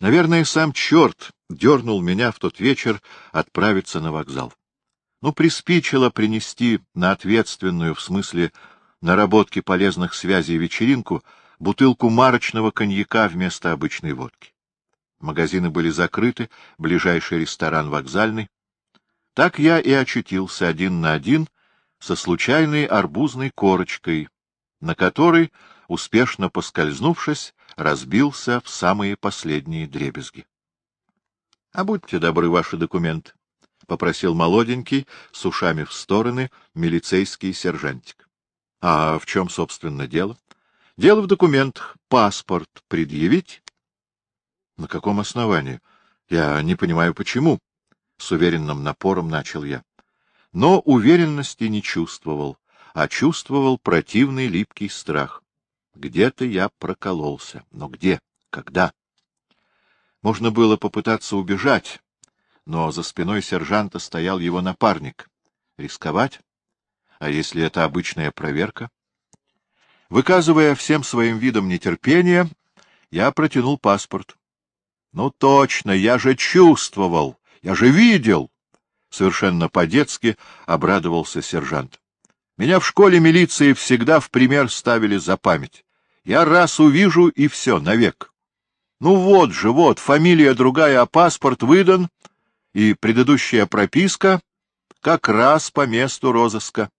Наверное, сам черт дернул меня в тот вечер отправиться на вокзал. Ну, приспичило принести на ответственную, в смысле наработки полезных связей вечеринку, бутылку марочного коньяка вместо обычной водки. Магазины были закрыты, ближайший ресторан вокзальный. Так я и очутился один на один со случайной арбузной корочкой, на которой, успешно поскользнувшись, разбился в самые последние дребезги. — А будьте добры, ваши документы, — попросил молоденький, с ушами в стороны, милицейский сержантик. — А в чем, собственно, дело? — Дело в документах. Паспорт предъявить? — На каком основании? Я не понимаю, почему. С уверенным напором начал я. Но уверенности не чувствовал, а чувствовал противный липкий страх. Где-то я прокололся. Но где? Когда? Можно было попытаться убежать, но за спиной сержанта стоял его напарник. Рисковать? А если это обычная проверка? Выказывая всем своим видом нетерпение, я протянул паспорт. — Ну точно, я же чувствовал, я же видел! — совершенно по-детски обрадовался сержант. Меня в школе милиции всегда в пример ставили за память. Я раз увижу, и все, навек. Ну вот же, вот, фамилия другая, а паспорт выдан, и предыдущая прописка как раз по месту розыска.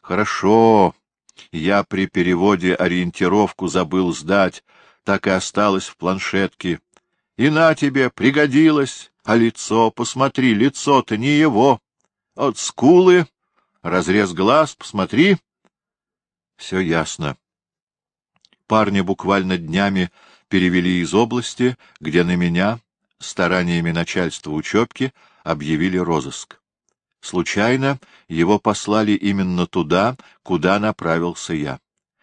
Хорошо, я при переводе ориентировку забыл сдать, так и осталось в планшетке. И на тебе, пригодилось, а лицо, посмотри, лицо-то не его. От скулы, разрез глаз, посмотри. Все ясно. Парня буквально днями перевели из области, где на меня, стараниями начальства учебки, объявили розыск. Случайно его послали именно туда, куда направился я.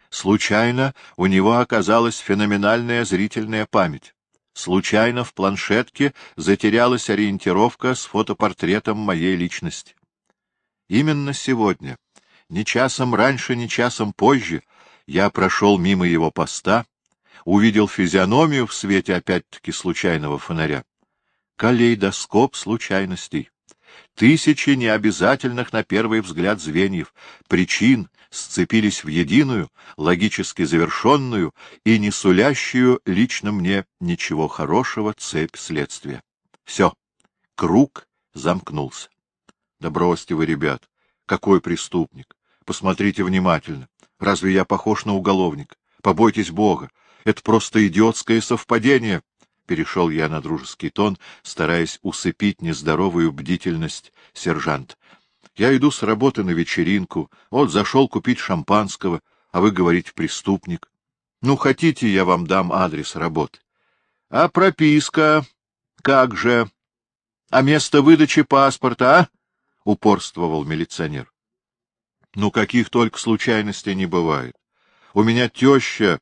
Случайно у него оказалась феноменальная зрительная память. Случайно в планшетке затерялась ориентировка с фотопортретом моей личности. Именно сегодня, ни часом раньше, ни часом позже, я прошел мимо его поста, увидел физиономию в свете опять-таки случайного фонаря. Калейдоскоп случайностей. Тысячи необязательных на первый взгляд звеньев, причин сцепились в единую, логически завершенную и не сулящую лично мне ничего хорошего цепь следствия. Все, круг замкнулся. Да бросьте вы, ребят, какой преступник! Посмотрите внимательно. Разве я похож на уголовника? Побойтесь Бога. Это просто идиотское совпадение. Перешел я на дружеский тон, стараясь усыпить нездоровую бдительность сержант. Я иду с работы на вечеринку, вот зашел купить шампанского, а вы говорите преступник. Ну, хотите, я вам дам адрес работы. А прописка? Как же? А место выдачи паспорта, а? — упорствовал милиционер. Ну, каких только случайностей не бывает. У меня теща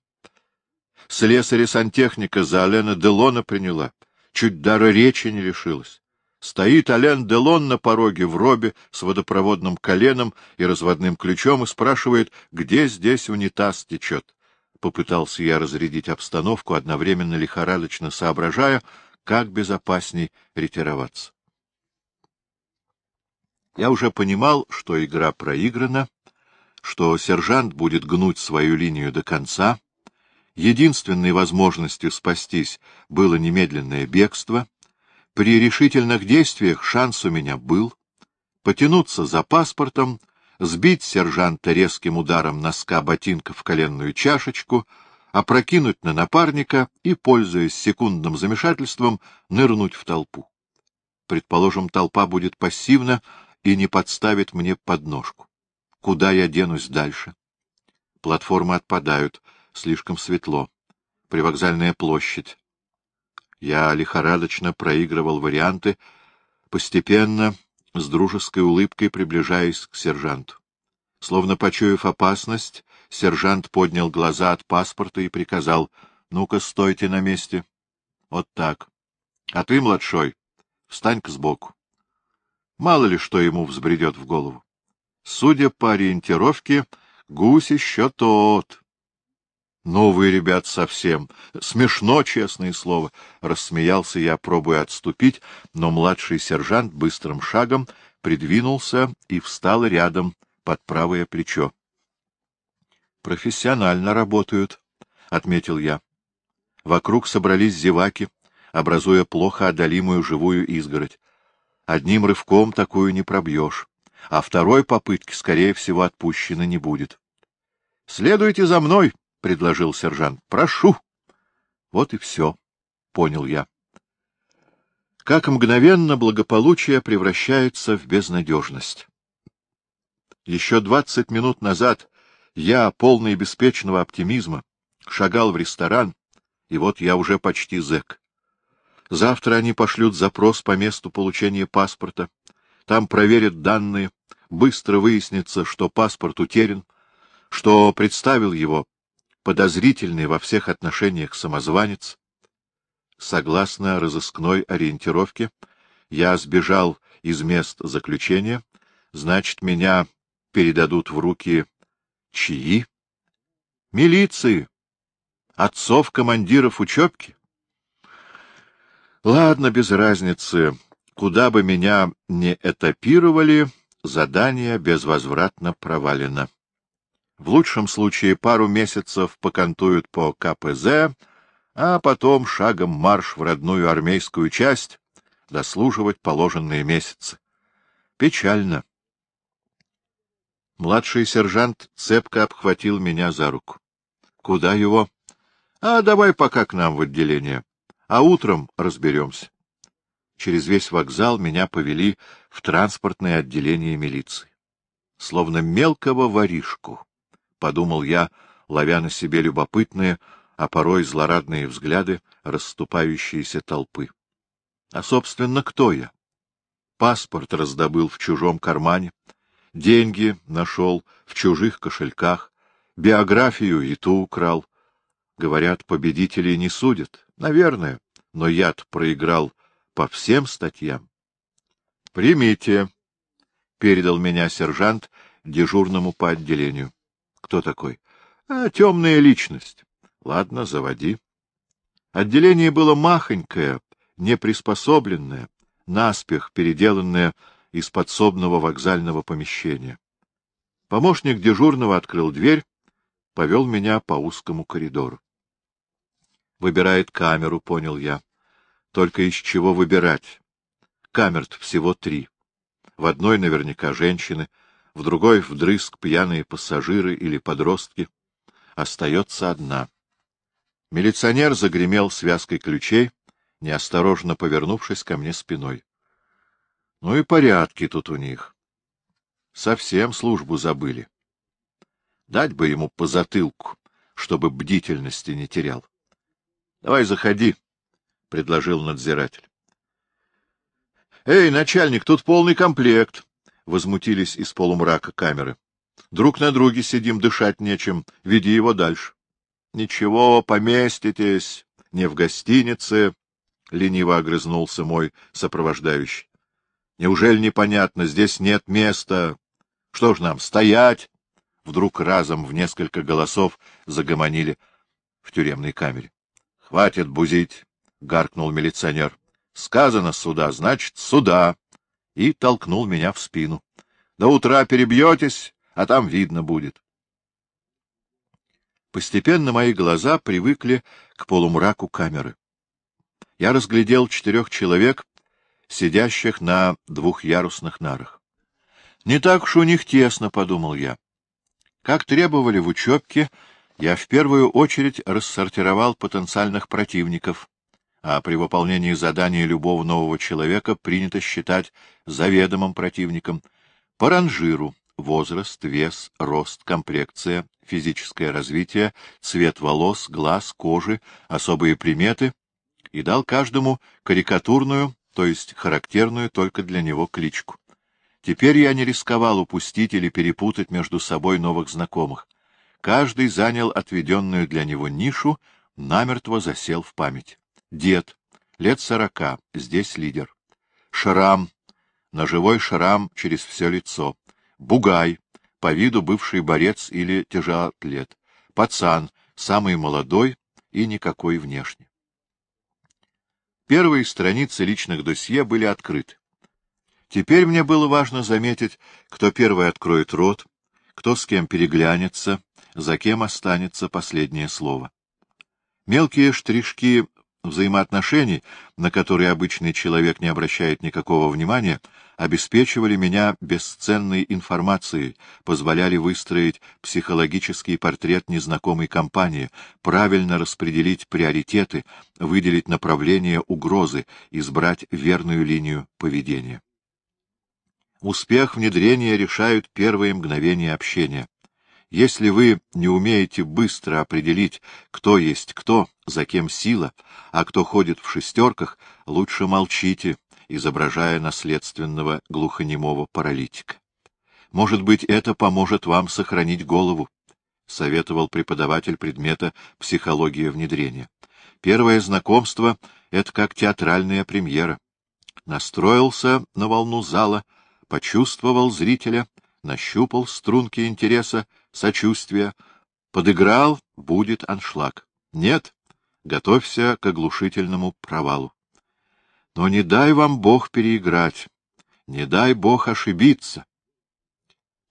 слесаря-сантехника за Алена Делона приняла. Чуть дара речи не лишилась. Стоит Ален Делон на пороге в робе с водопроводным коленом и разводным ключом и спрашивает, где здесь унитаз течет. Попытался я разрядить обстановку, одновременно лихорадочно соображая, как безопасней ретироваться. Я уже понимал, что игра проиграна, что сержант будет гнуть свою линию до конца. Единственной возможностью спастись было немедленное бегство. При решительных действиях шанс у меня был. Потянуться за паспортом, сбить сержанта резким ударом носка ботинка в коленную чашечку, опрокинуть на напарника и, пользуясь секундным замешательством, нырнуть в толпу. Предположим, толпа будет пассивна, и не подставит мне подножку. Куда я денусь дальше? Платформы отпадают, слишком светло. Привокзальная площадь. Я лихорадочно проигрывал варианты, постепенно, с дружеской улыбкой приближаясь к сержанту. Словно почуяв опасность, сержант поднял глаза от паспорта и приказал, — Ну-ка, стойте на месте. Вот так. А ты, младшой, встань-ка сбоку. Мало ли что ему взбредет в голову. Судя по ориентировке, гусь еще тот. Ну, вы, ребят, совсем. Смешно, честное слово. Рассмеялся я, пробуя отступить, но младший сержант быстрым шагом придвинулся и встал рядом под правое плечо. — Профессионально работают, — отметил я. Вокруг собрались зеваки, образуя плохо одолимую живую изгородь. Одним рывком такую не пробьешь, а второй попытки, скорее всего, отпущено не будет. — Следуйте за мной, — предложил сержант. — Прошу. Вот и все, — понял я. Как мгновенно благополучие превращается в безнадежность. Еще двадцать минут назад я, полный беспечного оптимизма, шагал в ресторан, и вот я уже почти зэк. Завтра они пошлют запрос по месту получения паспорта, там проверят данные, быстро выяснится, что паспорт утерян, что представил его подозрительный во всех отношениях самозванец. Согласно разыскной ориентировке, я сбежал из мест заключения, значит, меня передадут в руки чьи? Милиции, отцов командиров учебки. Ладно, без разницы, куда бы меня не этапировали, задание безвозвратно провалено. В лучшем случае пару месяцев покантуют по КПЗ, а потом шагом марш в родную армейскую часть, дослуживать положенные месяцы. Печально. Младший сержант цепко обхватил меня за руку. — Куда его? — А давай пока к нам в отделение, а утром разберемся. Через весь вокзал меня повели в транспортное отделение милиции. Словно мелкого воришку. — подумал я, ловя на себе любопытные, а порой злорадные взгляды расступающейся толпы. А, собственно, кто я? Паспорт раздобыл в чужом кармане, деньги нашел в чужих кошельках, биографию и ту украл. Говорят, победителей не судят. Наверное, но я-то проиграл по всем статьям. — Примите, — передал меня сержант дежурному по отделению. Кто такой? А, темная личность. Ладно, заводи. Отделение было махонькое, неприспособленное, наспех переделанное из подсобного вокзального помещения. Помощник дежурного открыл дверь, повел меня по узкому коридору. Выбирает камеру, понял я. Только из чего выбирать? камер всего три. В одной наверняка женщины, в другой вдрызг пьяные пассажиры или подростки. Остается одна. Милиционер загремел связкой ключей, неосторожно повернувшись ко мне спиной. Ну и порядки тут у них. Совсем службу забыли. Дать бы ему по затылку, чтобы бдительности не терял. — Давай заходи, — предложил надзиратель. — Эй, начальник, тут полный комплект, возмутились из полумрака камеры. Друг на друге сидим, дышать нечем. Веди его дальше. — Ничего, поместитесь. Не в гостинице, — лениво огрызнулся мой сопровождающий. — Неужели непонятно? Здесь нет места. Что ж нам, стоять? Вдруг разом в несколько голосов загомонили в тюремной камере. — Хватит бузить, — гаркнул милиционер. — Сказано суда, значит, суда и толкнул меня в спину. — До утра перебьетесь, а там видно будет. Постепенно мои глаза привыкли к полумраку камеры. Я разглядел четырех человек, сидящих на двухъярусных нарах. Не так уж у них тесно, — подумал я. Как требовали в учебке, я в первую очередь рассортировал потенциальных противников, а при выполнении задания любого нового человека принято считать заведомым противником по ранжиру возраст, вес, рост, комплекция, физическое развитие, цвет волос, глаз, кожи, особые приметы и дал каждому карикатурную, то есть характерную только для него кличку. Теперь я не рисковал упустить или перепутать между собой новых знакомых. Каждый занял отведенную для него нишу, намертво засел в память. Дед, лет сорока, здесь лидер. Шрам, ножевой шрам через все лицо. Бугай, по виду бывший борец или тяжелоатлет. Пацан, самый молодой и никакой внешне. Первые страницы личных досье были открыты. Теперь мне было важно заметить, кто первый откроет рот, кто с кем переглянется, за кем останется последнее слово. Мелкие штришки взаимоотношений, на которые обычный человек не обращает никакого внимания, обеспечивали меня бесценной информацией, позволяли выстроить психологический портрет незнакомой компании, правильно распределить приоритеты, выделить направление угрозы, избрать верную линию поведения. Успех внедрения решают первые мгновения общения. Если вы не умеете быстро определить, кто есть кто, за кем сила, а кто ходит в шестерках, лучше молчите, изображая наследственного глухонемого паралитика. Может быть, это поможет вам сохранить голову, — советовал преподаватель предмета «Психология внедрения». Первое знакомство — это как театральная премьера. Настроился на волну зала, почувствовал зрителя, нащупал струнки интереса, сочувствия, подыграл — будет аншлаг. Нет, готовься к оглушительному провалу. Но не дай вам Бог переиграть, не дай Бог ошибиться.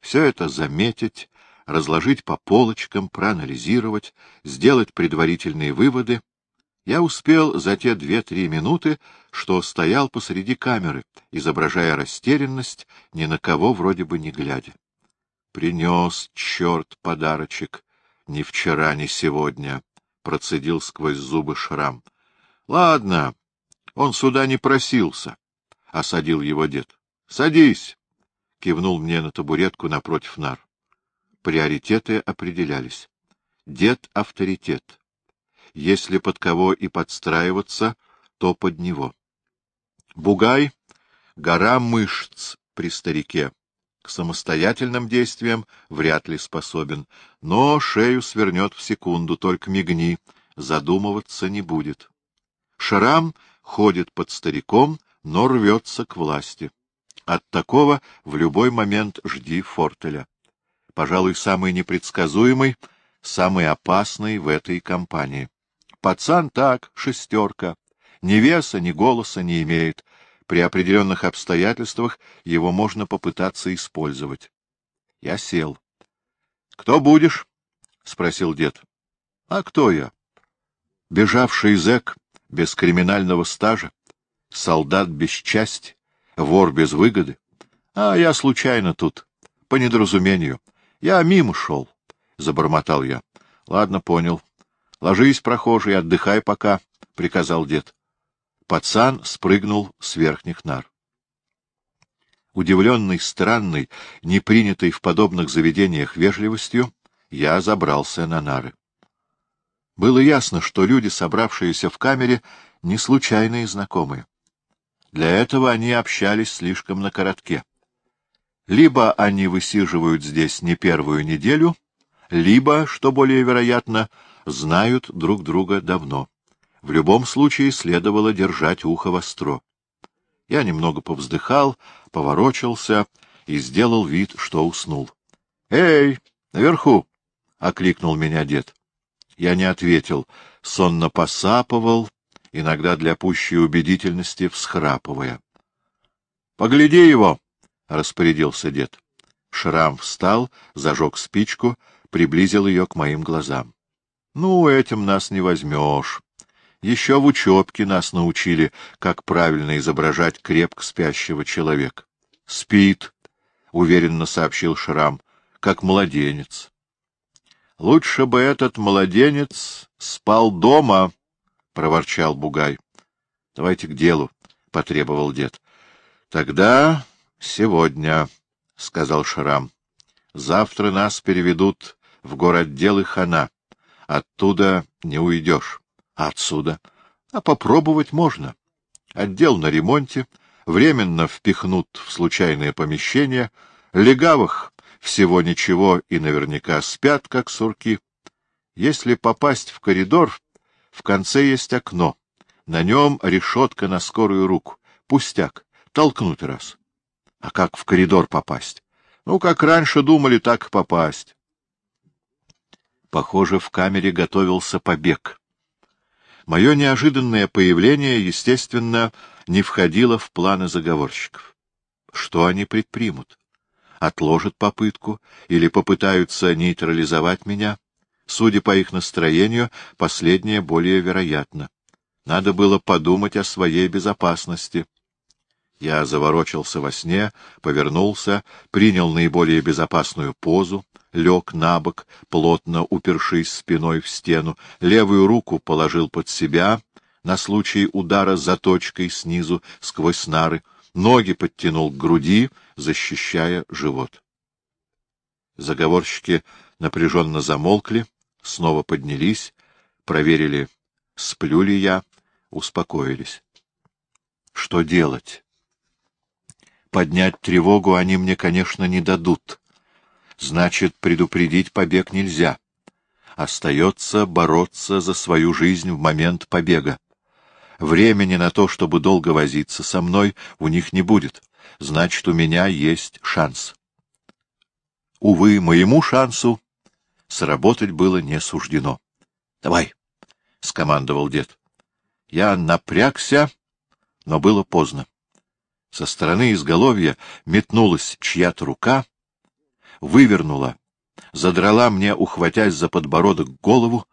Все это заметить, разложить по полочкам, проанализировать, сделать предварительные выводы. Я успел за те две-три минуты, что стоял посреди камеры, изображая растерянность, ни на кого вроде бы не глядя. Принес, черт, подарочек, ни вчера, ни сегодня, — процедил сквозь зубы шрам. — Ладно, он сюда не просился, — осадил его дед. — Садись, — кивнул мне на табуретку напротив нар. Приоритеты определялись. Дед — авторитет. Если под кого и подстраиваться, то под него. Бугай — гора мышц при старике, к самостоятельным действиям вряд ли способен, но шею свернет в секунду, только мигни, задумываться не будет. Шрам ходит под стариком, но рвется к власти. От такого в любой момент жди фортеля. Пожалуй, самый непредсказуемый, самый опасный в этой компании. Пацан так, шестерка, ни веса, ни голоса не имеет, при определенных обстоятельствах его можно попытаться использовать. Я сел. — Кто будешь? — спросил дед. — А кто я? — Бежавший зэк, без криминального стажа, солдат без части, вор без выгоды. А я случайно тут, по недоразумению. Я мимо шел, — забормотал я. — Ладно, понял. — Ложись, прохожий, отдыхай пока, — приказал дед. Пацан спрыгнул с верхних нар. Удивленный, странный, не принятой в подобных заведениях вежливостью, я забрался на нары. Было ясно, что люди, собравшиеся в камере, не случайные знакомые. Для этого они общались слишком на коротке. Либо они высиживают здесь не первую неделю, либо, что более вероятно, знают друг друга давно. В любом случае следовало держать ухо востро. Я немного повздыхал, поворочился и сделал вид, что уснул. — Эй, наверху! — окликнул меня дед. Я не ответил, сонно посапывал, иногда для пущей убедительности всхрапывая. — Погляди его! — распорядился дед. Шрам встал, зажег спичку, приблизил ее к моим глазам. — Ну, этим нас не возьмешь. Еще в учебке нас научили, как правильно изображать крепко спящего человека. — Спит, — уверенно сообщил Шрам, — как младенец. — Лучше бы этот младенец спал дома, — проворчал Бугай. — Давайте к делу, — потребовал дед. — Тогда сегодня, — сказал Шрам. — Завтра нас переведут в город дел хана. Оттуда не уйдешь. Отсюда. А попробовать можно. Отдел на ремонте, временно впихнут в случайное помещение, легавых всего ничего и наверняка спят, как сурки. Если попасть в коридор, в конце есть окно. На нем решетка на скорую руку. Пустяк. Толкнуть раз. А как в коридор попасть? Ну, как раньше думали, так попасть. Похоже, в камере готовился побег. Мое неожиданное появление, естественно, не входило в планы заговорщиков. Что они предпримут? Отложат попытку или попытаются нейтрализовать меня? Судя по их настроению, последнее более вероятно. Надо было подумать о своей безопасности. Я заворочился во сне, повернулся, принял наиболее безопасную позу, лег на бок, плотно упершись спиной в стену, левую руку положил под себя на случай удара заточкой снизу сквозь нары, ноги подтянул к груди, защищая живот. Заговорщики напряженно замолкли, снова поднялись, проверили, сплю ли я, успокоились. Что делать? Поднять тревогу они мне, конечно, не дадут. Значит, предупредить побег нельзя. Остается бороться за свою жизнь в момент побега. Времени на то, чтобы долго возиться со мной, у них не будет. Значит, у меня есть шанс. Увы, моему шансу сработать было не суждено. — Давай, — скомандовал дед. Я напрягся, но было поздно. Со стороны изголовья метнулась чья-то рука, вывернула, задрала мне, ухватясь за подбородок, голову,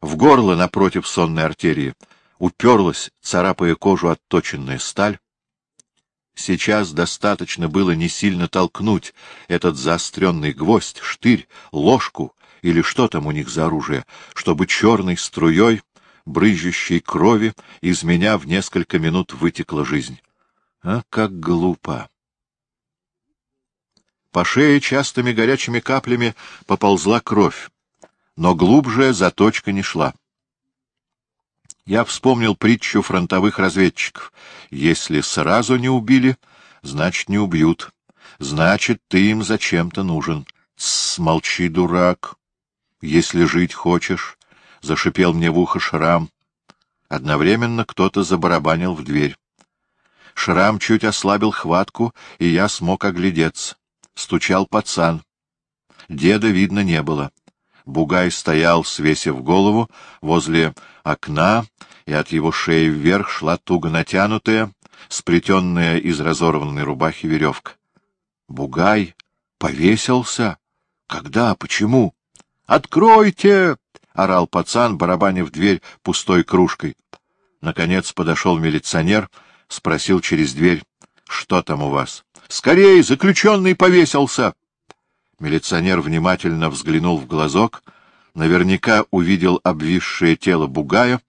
в горло напротив сонной артерии уперлась, царапая кожу отточенная сталь. Сейчас достаточно было не сильно толкнуть этот заостренный гвоздь, штырь, ложку или что там у них за оружие, чтобы черной струей брызжущей крови из меня в несколько минут вытекла жизнь. А как глупо! По шее частыми горячими каплями поползла кровь, но глубже заточка не шла. Я вспомнил притчу фронтовых разведчиков. Если сразу не убили, значит, не убьют. Значит, ты им зачем-то нужен. Тссс, молчи, дурак. Если жить хочешь, — зашипел мне в ухо Шрам. Одновременно кто-то забарабанил в дверь. Шрам чуть ослабил хватку, и я смог оглядеться. Стучал пацан. Деда видно не было. Бугай стоял, свесив голову, возле окна, и от его шеи вверх шла туго натянутая, сплетенная из разорванной рубахи веревка. Бугай повесился? Когда? Почему? «Откройте!» — орал пацан, барабаня в дверь пустой кружкой. Наконец подошел милиционер, спросил через дверь, что там у вас. — Скорей, заключенный повесился! Милиционер внимательно взглянул в глазок, наверняка увидел обвисшее тело бугая,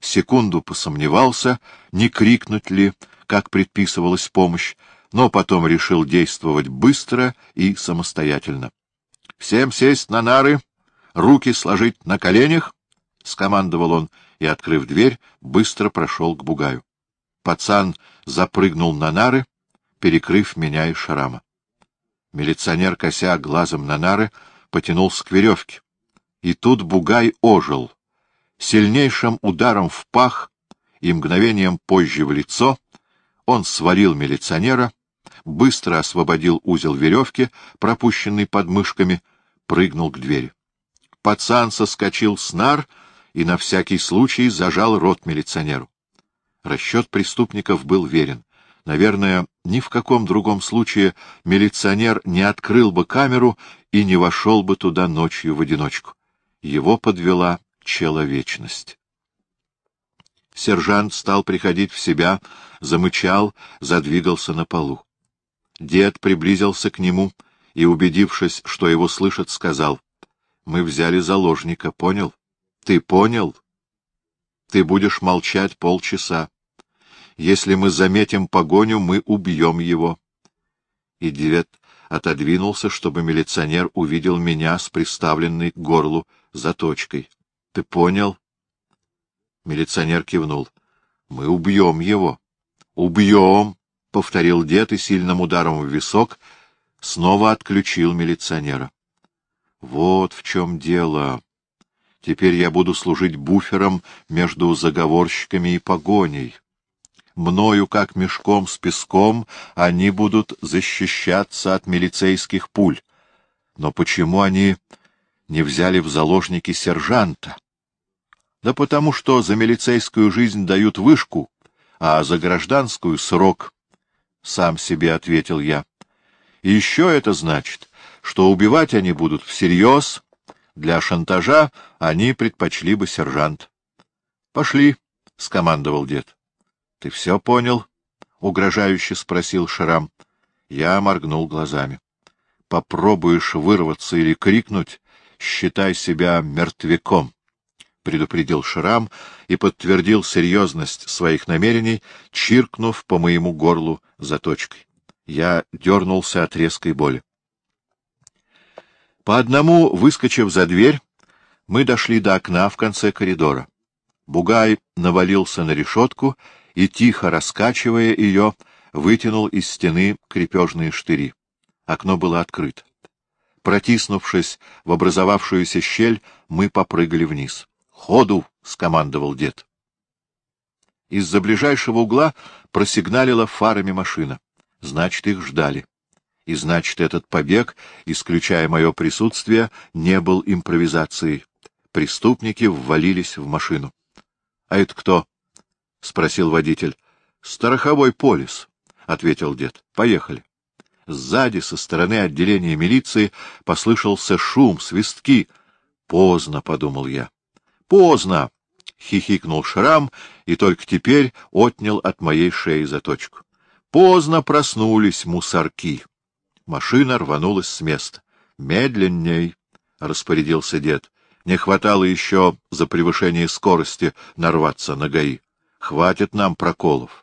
секунду посомневался, не крикнуть ли, как предписывалась помощь, но потом решил действовать быстро и самостоятельно. — Всем сесть на нары! — руки сложить на коленях, — скомандовал он и, открыв дверь, быстро прошел к бугаю. Пацан запрыгнул на нары, перекрыв меня и шарама. Милиционер, кося глазом на нары, потянулся к веревке. И тут бугай ожил. Сильнейшим ударом в пах и мгновением позже в лицо он свалил милиционера, быстро освободил узел веревки, пропущенный под мышками, прыгнул к двери. Пацан соскочил с нар и на всякий случай зажал рот милиционеру. Расчет преступников был верен. Наверное, ни в каком другом случае милиционер не открыл бы камеру и не вошел бы туда ночью в одиночку. Его подвела человечность. Сержант стал приходить в себя, замычал, задвигался на полу. Дед приблизился к нему и, убедившись, что его слышат, сказал — мы взяли заложника, понял? Ты понял? Ты будешь молчать полчаса. Если мы заметим погоню, мы убьем его. И Дивет отодвинулся, чтобы милиционер увидел меня с приставленной к горлу заточкой. — Ты понял? Милиционер кивнул. — Мы убьем его. — Убьем! — повторил дед и сильным ударом в висок снова отключил милиционера. Вот в чем дело. Теперь я буду служить буфером между заговорщиками и погоней. Мною, как мешком с песком, они будут защищаться от милицейских пуль. Но почему они не взяли в заложники сержанта? Да потому что за милицейскую жизнь дают вышку, а за гражданскую — срок, — сам себе ответил я. И еще это значит, что убивать они будут всерьез, для шантажа они предпочли бы сержант. — Пошли, — скомандовал дед. — Ты все понял? — угрожающе спросил Шрам. Я моргнул глазами. — Попробуешь вырваться или крикнуть, считай себя мертвяком, — предупредил Шрам и подтвердил серьезность своих намерений, чиркнув по моему горлу заточкой. Я дернулся от резкой боли. По одному, выскочив за дверь, мы дошли до окна в конце коридора. Бугай навалился на решетку и, тихо раскачивая ее, вытянул из стены крепежные штыри. Окно было открыто. Протиснувшись в образовавшуюся щель, мы попрыгали вниз. «Ходу!» — скомандовал дед. Из-за ближайшего угла просигналила фарами машина. Значит, их ждали. И значит, этот побег, исключая мое присутствие, не был импровизацией. Преступники ввалились в машину. — А это кто? — спросил водитель. — Страховой полис, — ответил дед. — Поехали. Сзади, со стороны отделения милиции, послышался шум, свистки. — Поздно, — подумал я. — Поздно! — хихикнул Шрам и только теперь отнял от моей шеи заточку. Поздно проснулись мусорки. Машина рванулась с места. — Медленней, — распорядился дед. Не хватало еще за превышение скорости нарваться на ГАИ. Хватит нам проколов.